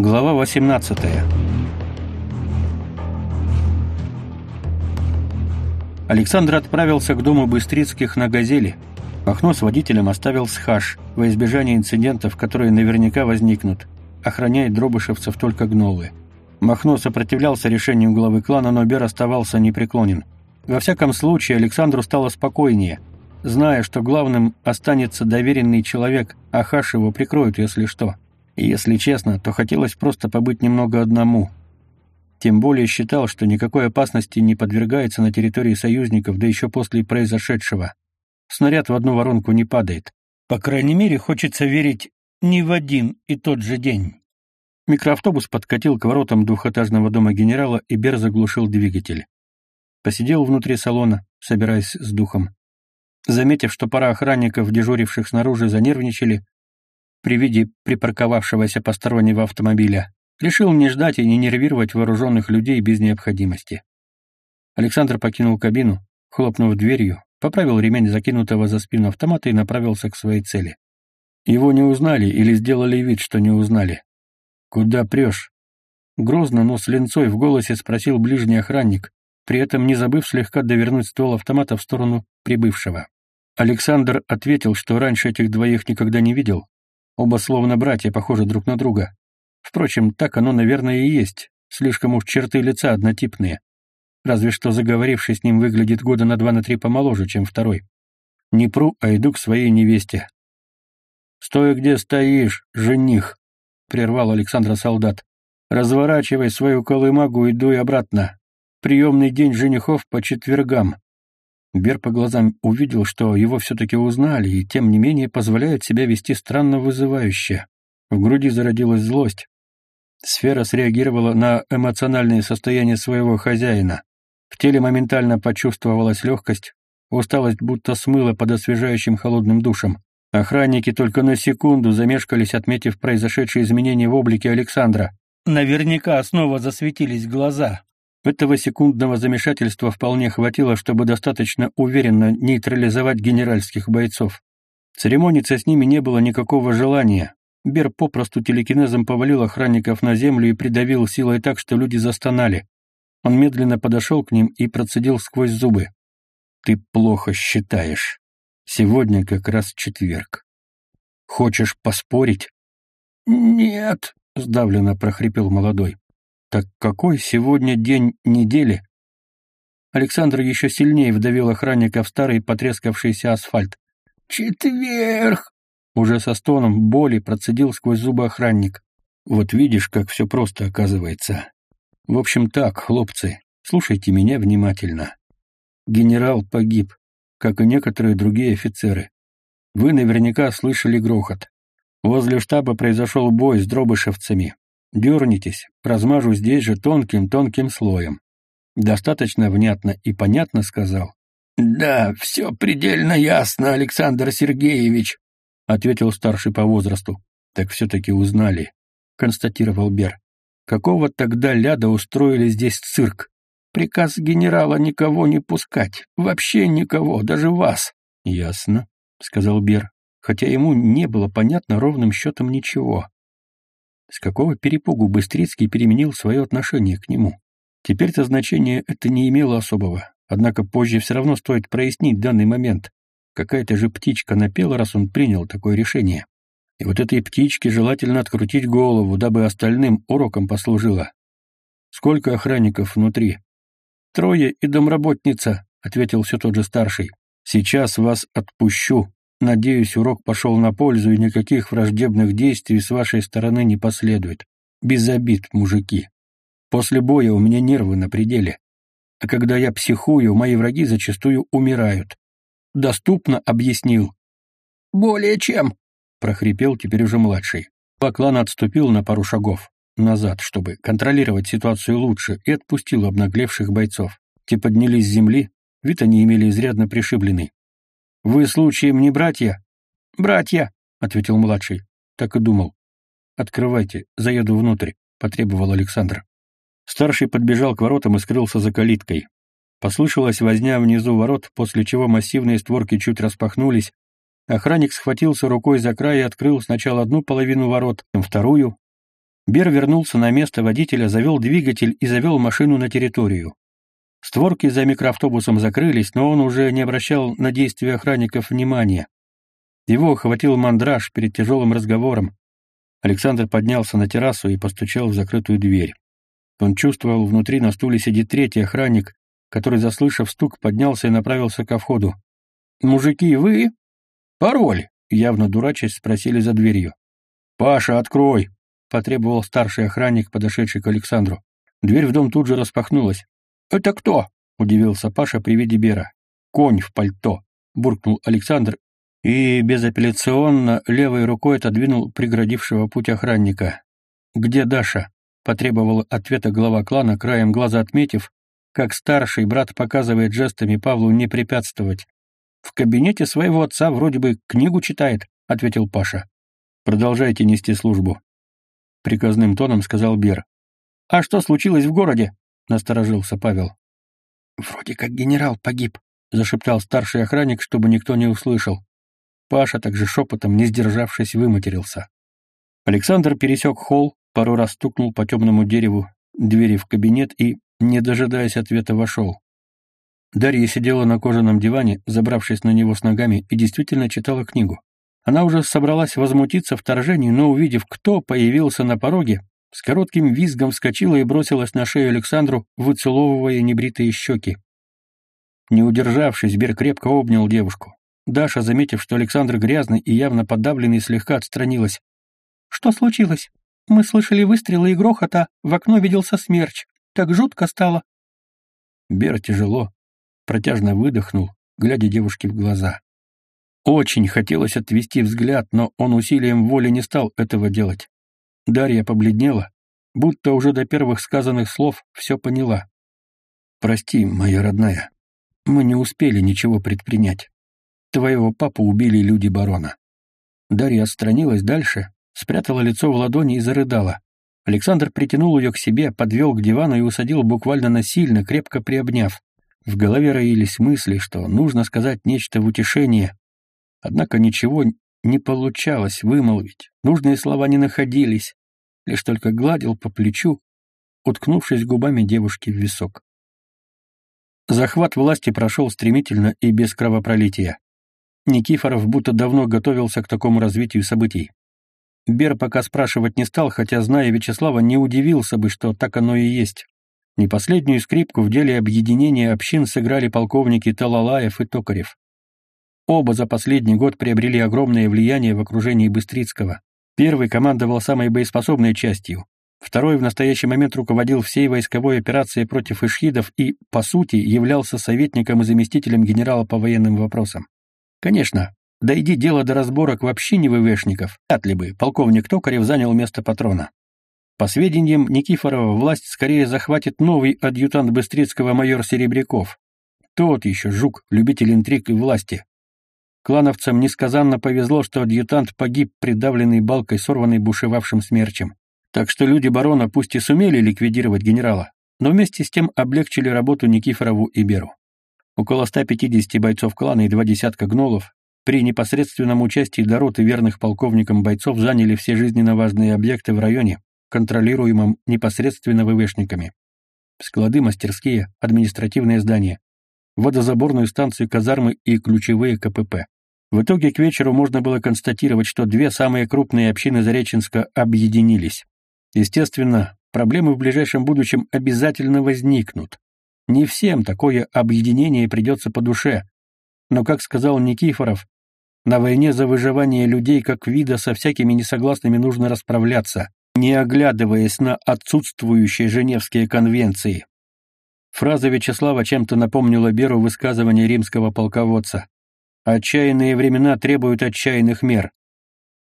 Глава 18 Александр отправился к дому Быстрицких на «Газели». Махно с водителем оставил схаш во избежание инцидентов, которые наверняка возникнут. Охраняет дробышевцев только гнолы. Махно сопротивлялся решению главы клана, но Бер оставался непреклонен. Во всяком случае, Александру стало спокойнее, зная, что главным останется доверенный человек, а Хаш его прикроют, если что. И если честно, то хотелось просто побыть немного одному. Тем более считал, что никакой опасности не подвергается на территории союзников, да еще после произошедшего. Снаряд в одну воронку не падает. По крайней мере, хочется верить не в один и тот же день. Микроавтобус подкатил к воротам двухэтажного дома генерала, и Бер заглушил двигатель. Посидел внутри салона, собираясь с духом. Заметив, что пара охранников, дежуривших снаружи, занервничали, при виде припарковавшегося постороннего автомобиля, решил не ждать и не нервировать вооруженных людей без необходимости. Александр покинул кабину, хлопнув дверью, поправил ремень закинутого за спину автомата и направился к своей цели. Его не узнали или сделали вид, что не узнали. «Куда прешь?» Грозно, но с линцой в голосе спросил ближний охранник, при этом не забыв слегка довернуть ствол автомата в сторону прибывшего. Александр ответил, что раньше этих двоих никогда не видел, Оба словно братья, похожи друг на друга. Впрочем, так оно, наверное, и есть. Слишком уж черты лица однотипные. Разве что заговоривший с ним выглядит года на два на три помоложе, чем второй. Не пру, а иду к своей невесте. «Стой, где стоишь, жених!» — прервал Александра солдат. «Разворачивай свою колымагу и дуй обратно. Приемный день женихов по четвергам. Бер по глазам увидел, что его все-таки узнали, и тем не менее позволяет себя вести странно вызывающе. В груди зародилась злость. Сфера среагировала на эмоциональное состояние своего хозяина. В теле моментально почувствовалась легкость, усталость будто смыла под освежающим холодным душем. Охранники только на секунду замешкались, отметив произошедшие изменения в облике Александра. Наверняка снова засветились глаза. Этого секундного замешательства вполне хватило, чтобы достаточно уверенно нейтрализовать генеральских бойцов. Церемониться с ними не было никакого желания. Бер попросту телекинезом повалил охранников на землю и придавил силой так, что люди застонали. Он медленно подошел к ним и процедил сквозь зубы. «Ты плохо считаешь. Сегодня как раз четверг. Хочешь поспорить?» «Нет», — сдавленно прохрипел молодой. Так какой сегодня день недели? Александр еще сильнее вдавил охранника в старый потрескавшийся асфальт. «Четверг!» Уже со стоном боли процедил сквозь зубы охранник. «Вот видишь, как все просто оказывается. В общем так, хлопцы, слушайте меня внимательно. Генерал погиб, как и некоторые другие офицеры. Вы наверняка слышали грохот. Возле штаба произошел бой с дробышевцами. Дернитесь, размажу здесь же тонким-тонким слоем. Достаточно внятно и понятно сказал. «Да, все предельно ясно, Александр Сергеевич», — ответил старший по возрасту. «Так все-таки узнали», — констатировал Бер. «Какого тогда ляда устроили здесь цирк? Приказ генерала никого не пускать, вообще никого, даже вас». «Ясно», — сказал Бер, хотя ему не было понятно ровным счетом ничего. С какого перепугу Быстрицкий переменил свое отношение к нему? Теперь-то значение это не имело особого, однако позже все равно стоит прояснить данный момент. Какая-то же птичка напела, раз он принял такое решение. И вот этой птичке желательно открутить голову, дабы остальным уроком послужило. «Сколько охранников внутри?» «Трое и домработница», — ответил все тот же старший. «Сейчас вас отпущу», Надеюсь, урок пошел на пользу, и никаких враждебных действий с вашей стороны не последует. Без обид, мужики. После боя у меня нервы на пределе. А когда я психую, мои враги зачастую умирают. Доступно объяснил. «Более чем», — прохрипел теперь уже младший. Баклан отступил на пару шагов назад, чтобы контролировать ситуацию лучше, и отпустил обнаглевших бойцов. Те поднялись с земли, вид они имели изрядно пришибленный. Вы случаем не братья? Братья, ответил младший. Так и думал. Открывайте, заеду внутрь, потребовал Александр. Старший подбежал к воротам и скрылся за калиткой. Послышалась возня внизу ворот, после чего массивные створки чуть распахнулись. Охранник схватился рукой за край и открыл сначала одну половину ворот, потом вторую. Бер вернулся на место водителя, завел двигатель и завел машину на территорию. Створки за микроавтобусом закрылись, но он уже не обращал на действия охранников внимания. Его охватил мандраж перед тяжелым разговором. Александр поднялся на террасу и постучал в закрытую дверь. Он чувствовал, внутри на стуле сидит третий охранник, который, заслышав стук, поднялся и направился ко входу. «Мужики, вы?» «Пароль!» — явно дурачась спросили за дверью. «Паша, открой!» — потребовал старший охранник, подошедший к Александру. Дверь в дом тут же распахнулась. «Это кто?» — удивился Паша при виде Бера. «Конь в пальто», — буркнул Александр и безапелляционно левой рукой отодвинул преградившего путь охранника. «Где Даша?» — потребовал ответа глава клана, краем глаза отметив, как старший брат показывает жестами Павлу не препятствовать. «В кабинете своего отца вроде бы книгу читает», — ответил Паша. «Продолжайте нести службу», — приказным тоном сказал Бер. «А что случилось в городе?» — насторожился Павел. «Вроде как генерал погиб», — зашептал старший охранник, чтобы никто не услышал. Паша также шепотом, не сдержавшись, выматерился. Александр пересек холл, пару раз стукнул по темному дереву двери в кабинет и, не дожидаясь ответа, вошел. Дарья сидела на кожаном диване, забравшись на него с ногами, и действительно читала книгу. Она уже собралась возмутиться вторжению, но, увидев, кто появился на пороге, с коротким визгом вскочила и бросилась на шею Александру, выцеловывая небритые щеки. Не удержавшись, Бер крепко обнял девушку. Даша, заметив, что Александр грязный и явно подавленный, слегка отстранилась. «Что случилось? Мы слышали выстрелы и грохот, а в окно виделся смерч. Так жутко стало». Бер тяжело, протяжно выдохнул, глядя девушке в глаза. Очень хотелось отвести взгляд, но он усилием воли не стал этого делать. Дарья побледнела, будто уже до первых сказанных слов все поняла. «Прости, моя родная, мы не успели ничего предпринять. Твоего папу убили люди барона». Дарья отстранилась дальше, спрятала лицо в ладони и зарыдала. Александр притянул ее к себе, подвел к дивану и усадил буквально насильно, крепко приобняв. В голове роились мысли, что нужно сказать нечто в утешение. Однако ничего не получалось вымолвить, нужные слова не находились, лишь только гладил по плечу, уткнувшись губами девушки в висок. Захват власти прошел стремительно и без кровопролития. Никифоров будто давно готовился к такому развитию событий. Бер пока спрашивать не стал, хотя, зная Вячеслава, не удивился бы, что так оно и есть. Не последнюю скрипку в деле объединения общин сыграли полковники Талалаев и Токарев. Оба за последний год приобрели огромное влияние в окружении Быстрицкого. Первый командовал самой боеспособной частью, второй в настоящий момент руководил всей войсковой операцией против ишхидов и, по сути, являлся советником и заместителем генерала по военным вопросам. Конечно, дойди дело до разборок вообще не ВВшников, вряд ли бы полковник Токарев занял место патрона. По сведениям Никифорова, власть скорее захватит новый адъютант Быстрицкого майор Серебряков. Тот еще жук, любитель интриг и власти. Клановцам несказанно повезло, что адъютант погиб, придавленный балкой, сорванной бушевавшим смерчем. Так что люди барона пусть и сумели ликвидировать генерала, но вместе с тем облегчили работу Никифорову и Беру. Около 150 бойцов клана и два десятка гнолов при непосредственном участии Дорот и верных полковникам бойцов заняли все жизненно важные объекты в районе, контролируемом непосредственно ВВшниками. Склады, мастерские, административные здания, водозаборную станцию казармы и ключевые КПП. В итоге к вечеру можно было констатировать, что две самые крупные общины Зареченска объединились. Естественно, проблемы в ближайшем будущем обязательно возникнут. Не всем такое объединение придется по душе. Но, как сказал Никифоров, на войне за выживание людей как вида со всякими несогласными нужно расправляться, не оглядываясь на отсутствующие Женевские конвенции. Фраза Вячеслава чем-то напомнила Беру высказывание римского полководца. «Отчаянные времена требуют отчаянных мер».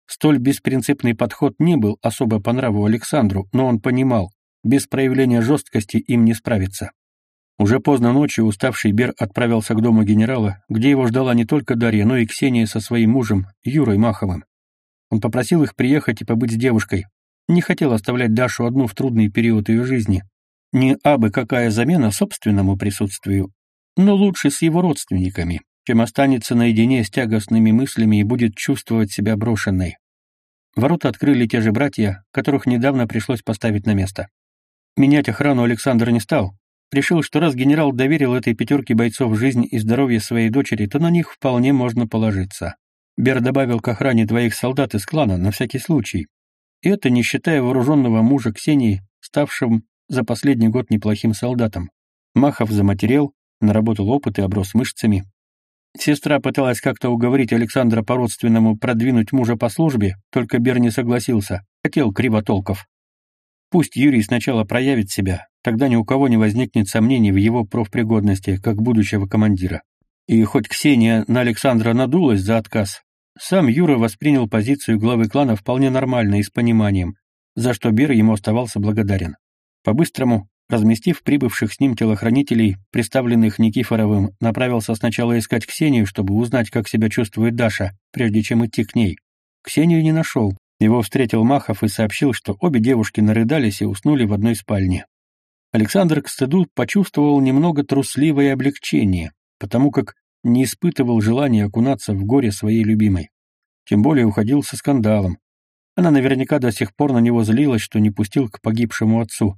Столь беспринципный подход не был особо по нраву Александру, но он понимал, без проявления жесткости им не справиться. Уже поздно ночью уставший Бер отправился к дому генерала, где его ждала не только Дарья, но и Ксения со своим мужем, Юрой Маховым. Он попросил их приехать и побыть с девушкой. Не хотел оставлять Дашу одну в трудный период ее жизни. Не абы какая замена собственному присутствию, но лучше с его родственниками, чем останется наедине с тягостными мыслями и будет чувствовать себя брошенной. Ворота открыли те же братья, которых недавно пришлось поставить на место. Менять охрану Александр не стал. Решил, что раз генерал доверил этой пятерке бойцов жизнь и здоровье своей дочери, то на них вполне можно положиться. Бер добавил к охране двоих солдат из клана на всякий случай. И это не считая вооруженного мужа Ксении, ставшим за последний год неплохим солдатом. Махов заматерел, наработал опыт и оброс мышцами. Сестра пыталась как-то уговорить Александра по-родственному продвинуть мужа по службе, только Бер не согласился, хотел кривотолков. Пусть Юрий сначала проявит себя, тогда ни у кого не возникнет сомнений в его профпригодности как будущего командира. И хоть Ксения на Александра надулась за отказ, сам Юра воспринял позицию главы клана вполне нормально и с пониманием, за что Бер ему оставался благодарен. По-быстрому, разместив прибывших с ним телохранителей, представленных Никифоровым, направился сначала искать Ксению, чтобы узнать, как себя чувствует Даша, прежде чем идти к ней. Ксению не нашел. Его встретил Махов и сообщил, что обе девушки нарыдались и уснули в одной спальне. Александр к стыду почувствовал немного трусливое облегчение, потому как не испытывал желания окунаться в горе своей любимой. Тем более уходил со скандалом. Она наверняка до сих пор на него злилась, что не пустил к погибшему отцу.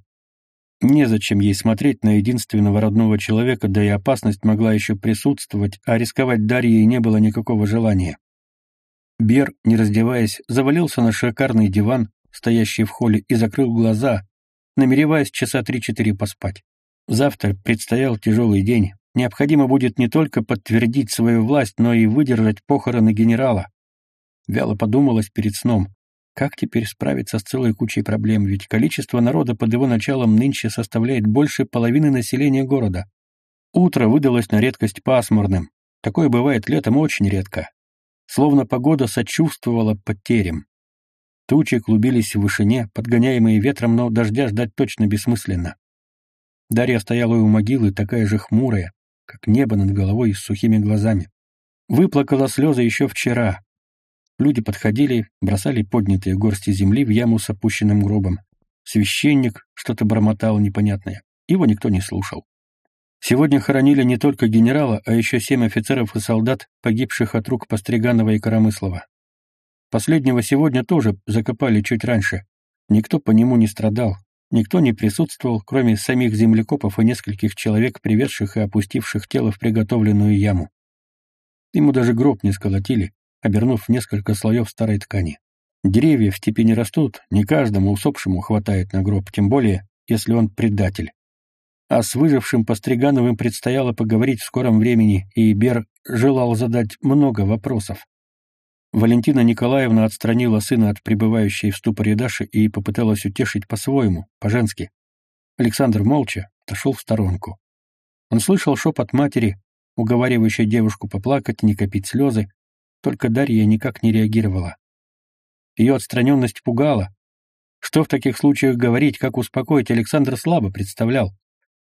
Незачем ей смотреть на единственного родного человека, да и опасность могла еще присутствовать, а рисковать Дарьей не было никакого желания. Бер, не раздеваясь, завалился на шикарный диван, стоящий в холле, и закрыл глаза, намереваясь часа три-четыре поспать. Завтра предстоял тяжелый день, Необходимо будет не только подтвердить свою власть, но и выдержать похороны генерала. Вяло подумалось перед сном. Как теперь справиться с целой кучей проблем, ведь количество народа под его началом нынче составляет больше половины населения города. Утро выдалось на редкость пасмурным. Такое бывает летом очень редко. Словно погода сочувствовала потерям. Тучи клубились в вышине, подгоняемые ветром, но дождя ждать точно бессмысленно. Дарья стояла у могилы, такая же хмурая, как небо над головой и с сухими глазами. Выплакала слезы еще вчера. Люди подходили, бросали поднятые горсти земли в яму с опущенным гробом. Священник что-то бормотал непонятное. Его никто не слушал. Сегодня хоронили не только генерала, а еще семь офицеров и солдат, погибших от рук Постриганова и Коромыслова. Последнего сегодня тоже закопали чуть раньше. Никто по нему не страдал, Никто не присутствовал, кроме самих землекопов и нескольких человек, приведших и опустивших тело в приготовленную яму. Ему даже гроб не сколотили, обернув несколько слоев старой ткани. Деревья в степи не растут, не каждому усопшему хватает на гроб, тем более, если он предатель. А с выжившим Постригановым предстояло поговорить в скором времени, и Бер желал задать много вопросов. Валентина Николаевна отстранила сына от пребывающей в ступоре Даши и попыталась утешить по-своему, по-женски. Александр молча отошел в сторонку. Он слышал шепот матери, уговаривающей девушку поплакать, не копить слезы, только Дарья никак не реагировала. Ее отстраненность пугала. Что в таких случаях говорить, как успокоить, Александр слабо представлял.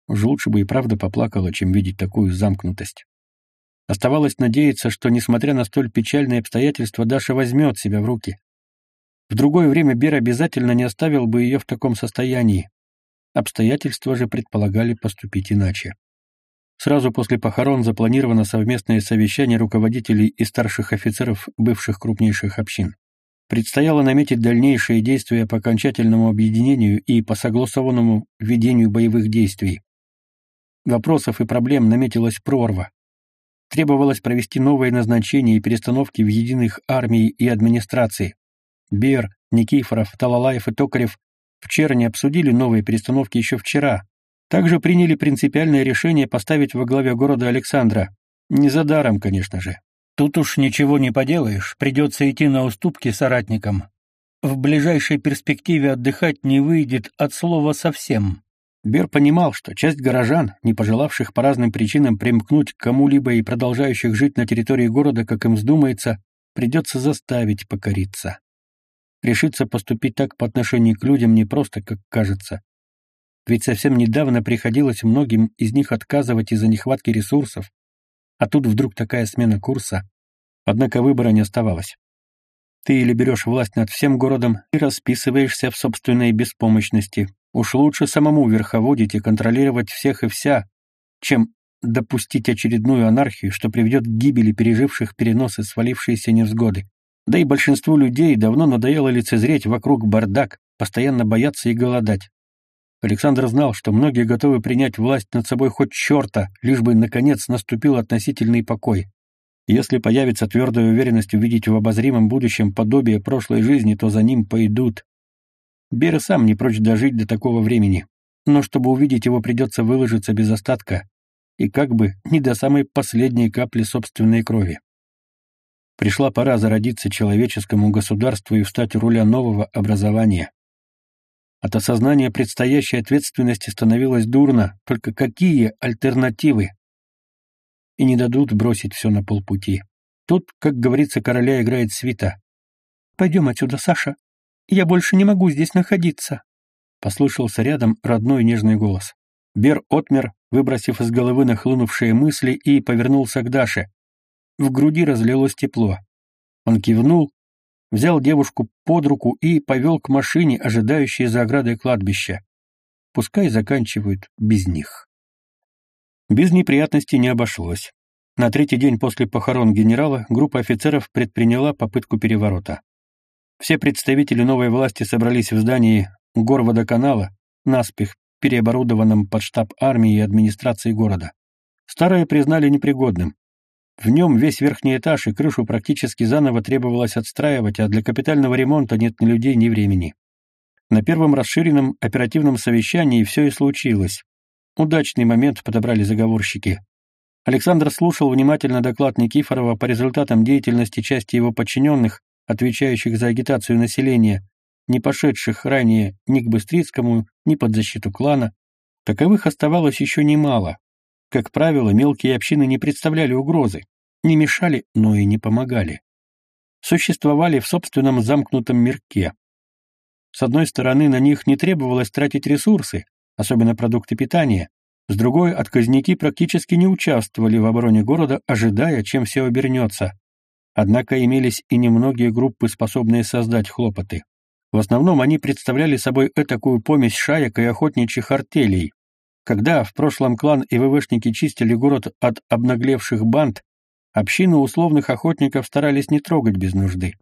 Уж лучше бы и правда поплакала, чем видеть такую замкнутость. Оставалось надеяться, что, несмотря на столь печальные обстоятельства, Даша возьмет себя в руки. В другое время Бер обязательно не оставил бы ее в таком состоянии. Обстоятельства же предполагали поступить иначе. Сразу после похорон запланировано совместное совещание руководителей и старших офицеров бывших крупнейших общин. Предстояло наметить дальнейшие действия по окончательному объединению и по согласованному ведению боевых действий. Вопросов и проблем наметилась прорва. Требовалось провести новые назначения и перестановки в единых армии и администрации. Бер, Никифоров, Талалаев и Токарев в Черне обсудили новые перестановки еще вчера. Также приняли принципиальное решение поставить во главе города Александра. Не за даром, конечно же. Тут уж ничего не поделаешь, придется идти на уступки соратникам. В ближайшей перспективе отдыхать не выйдет от слова совсем. Бер понимал, что часть горожан, не пожелавших по разным причинам примкнуть к кому-либо и продолжающих жить на территории города, как им вздумается, придется заставить покориться. Решиться поступить так по отношению к людям не просто, как кажется. Ведь совсем недавно приходилось многим из них отказывать из-за нехватки ресурсов, а тут вдруг такая смена курса. Однако выбора не оставалось. Ты или берешь власть над всем городом и расписываешься в собственной беспомощности, Уж лучше самому верховодить и контролировать всех и вся, чем допустить очередную анархию, что приведет к гибели переживших переносы свалившиеся невзгоды. Да и большинству людей давно надоело лицезреть вокруг бардак, постоянно бояться и голодать. Александр знал, что многие готовы принять власть над собой хоть черта, лишь бы, наконец, наступил относительный покой. Если появится твердая уверенность увидеть в обозримом будущем подобие прошлой жизни, то за ним пойдут. Бер сам не прочь дожить до такого времени, но чтобы увидеть его, придется выложиться без остатка, и как бы не до самой последней капли собственной крови. Пришла пора зародиться человеческому государству и встать руля нового образования. От осознания предстоящей ответственности становилось дурно, только какие альтернативы? И не дадут бросить все на полпути. Тут, как говорится, короля играет свита. «Пойдем отсюда, Саша. Я больше не могу здесь находиться», — послышался рядом родной нежный голос. Бер отмер, выбросив из головы нахлынувшие мысли, и повернулся к Даше. В груди разлилось тепло. Он кивнул, взял девушку под руку и повел к машине, ожидающей за оградой кладбища. Пускай заканчивают без них. Без неприятностей не обошлось. На третий день после похорон генерала группа офицеров предприняла попытку переворота. Все представители новой власти собрались в здании горводоканала, наспех переоборудованном под штаб армии и администрации города. Старое признали непригодным. В нем весь верхний этаж и крышу практически заново требовалось отстраивать, а для капитального ремонта нет ни людей, ни времени. На первом расширенном оперативном совещании все и случилось. Удачный момент подобрали заговорщики. Александр слушал внимательно доклад Никифорова по результатам деятельности части его подчиненных, отвечающих за агитацию населения, не пошедших ранее ни к Быстрицкому, ни под защиту клана. Таковых оставалось еще немало, как правило, мелкие общины не представляли угрозы, не мешали, но и не помогали. Существовали в собственном замкнутом мирке. С одной стороны, на них не требовалось тратить ресурсы, особенно продукты питания, с другой, отказники практически не участвовали в обороне города, ожидая, чем все обернется. Однако имелись и немногие группы, способные создать хлопоты. В основном они представляли собой этакую помесь шаек и охотничьих артелей, когда в прошлом клан и ВВшники чистили город от обнаглевших банд, общины условных охотников старались не трогать без нужды.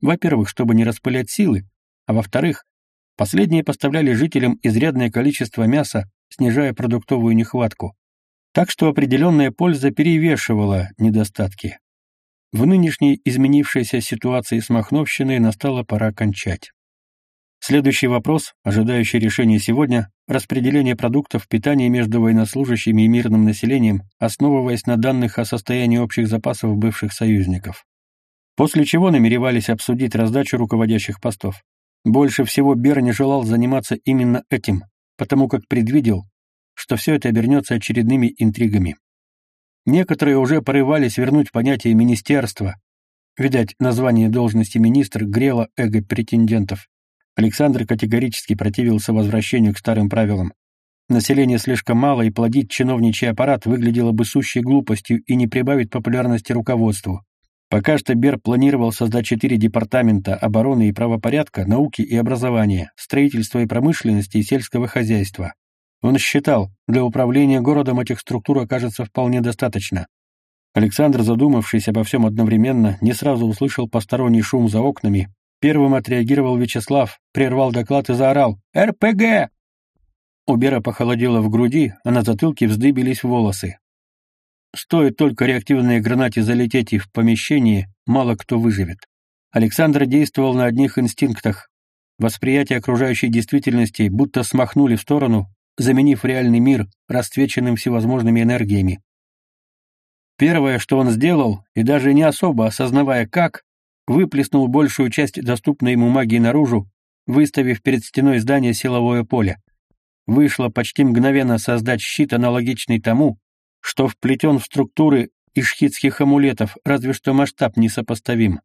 Во-первых, чтобы не распылять силы, а во-вторых, последние поставляли жителям изрядное количество мяса, снижая продуктовую нехватку. Так что определенная польза перевешивала недостатки. В нынешней изменившейся ситуации с Махновщиной настала пора кончать. Следующий вопрос, ожидающий решения сегодня, распределение продуктов питания между военнослужащими и мирным населением, основываясь на данных о состоянии общих запасов бывших союзников. После чего намеревались обсудить раздачу руководящих постов. Больше всего Бер не желал заниматься именно этим, потому как предвидел, что все это обернется очередными интригами. Некоторые уже порывались вернуть понятие министерства. Видать, название должности министр грело эго претендентов. Александр категорически противился возвращению к старым правилам. Население слишком мало, и плодить чиновничий аппарат выглядело бы сущей глупостью и не прибавит популярности руководству. Пока что Бер планировал создать четыре департамента обороны и правопорядка, науки и образования, строительства и промышленности и сельского хозяйства. Он считал, для управления городом этих структур окажется вполне достаточно. Александр, задумавшись обо всем одновременно, не сразу услышал посторонний шум за окнами, Первым отреагировал Вячеслав, прервал доклад и заорал «РПГ!». У Бера похолодело в груди, а на затылке вздыбились волосы. Стоит только реактивной гранате залететь и в помещении, мало кто выживет. Александр действовал на одних инстинктах. Восприятие окружающей действительности будто смахнули в сторону, заменив реальный мир расцвеченным всевозможными энергиями. Первое, что он сделал, и даже не особо осознавая как, выплеснул большую часть доступной ему магии наружу, выставив перед стеной здания силовое поле. Вышло почти мгновенно создать щит, аналогичный тому, что вплетен в структуры ишхитских амулетов, разве что масштаб несопоставим.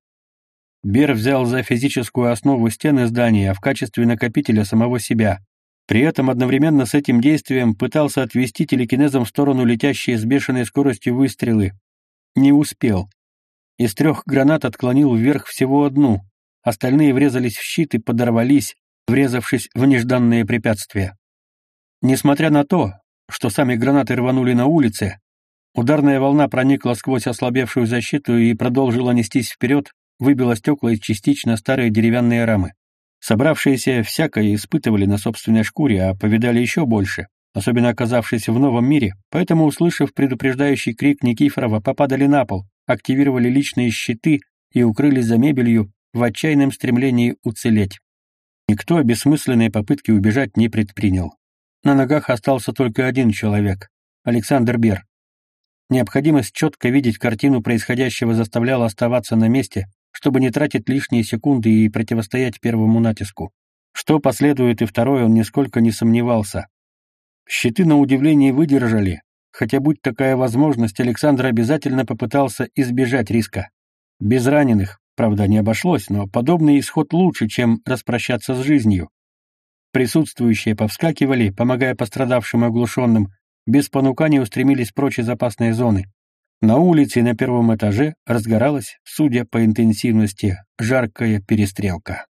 Бер взял за физическую основу стены здания, в качестве накопителя самого себя. При этом одновременно с этим действием пытался отвести телекинезом в сторону летящие с бешеной скоростью выстрелы. Не успел. Из трех гранат отклонил вверх всего одну, остальные врезались в щит и подорвались, врезавшись в нежданные препятствия. Несмотря на то, что сами гранаты рванули на улице, ударная волна проникла сквозь ослабевшую защиту и продолжила нестись вперед, выбило стекла и частично старые деревянные рамы. Собравшиеся всякое испытывали на собственной шкуре, а повидали еще больше, особенно оказавшись в новом мире, поэтому, услышав предупреждающий крик Никифорова, попадали на пол, активировали личные щиты и укрылись за мебелью в отчаянном стремлении уцелеть. Никто бессмысленные попытки убежать не предпринял. На ногах остался только один человек — Александр Бер. Необходимость четко видеть картину происходящего заставляла оставаться на месте, чтобы не тратить лишние секунды и противостоять первому натиску. Что последует и второе, он нисколько не сомневался. Щиты, на удивление, выдержали, хотя будь такая возможность, Александр обязательно попытался избежать риска. Без раненых, правда, не обошлось, но подобный исход лучше, чем распрощаться с жизнью. Присутствующие повскакивали, помогая пострадавшим и оглушенным, без понукания устремились прочь из опасной зоны. На улице и на первом этаже разгоралась, судя по интенсивности, жаркая перестрелка.